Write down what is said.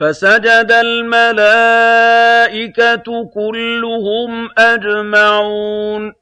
فَسَجَدَ الْمَلَائِكَةُ كُلُّهُمْ أَجْمَعُونَ.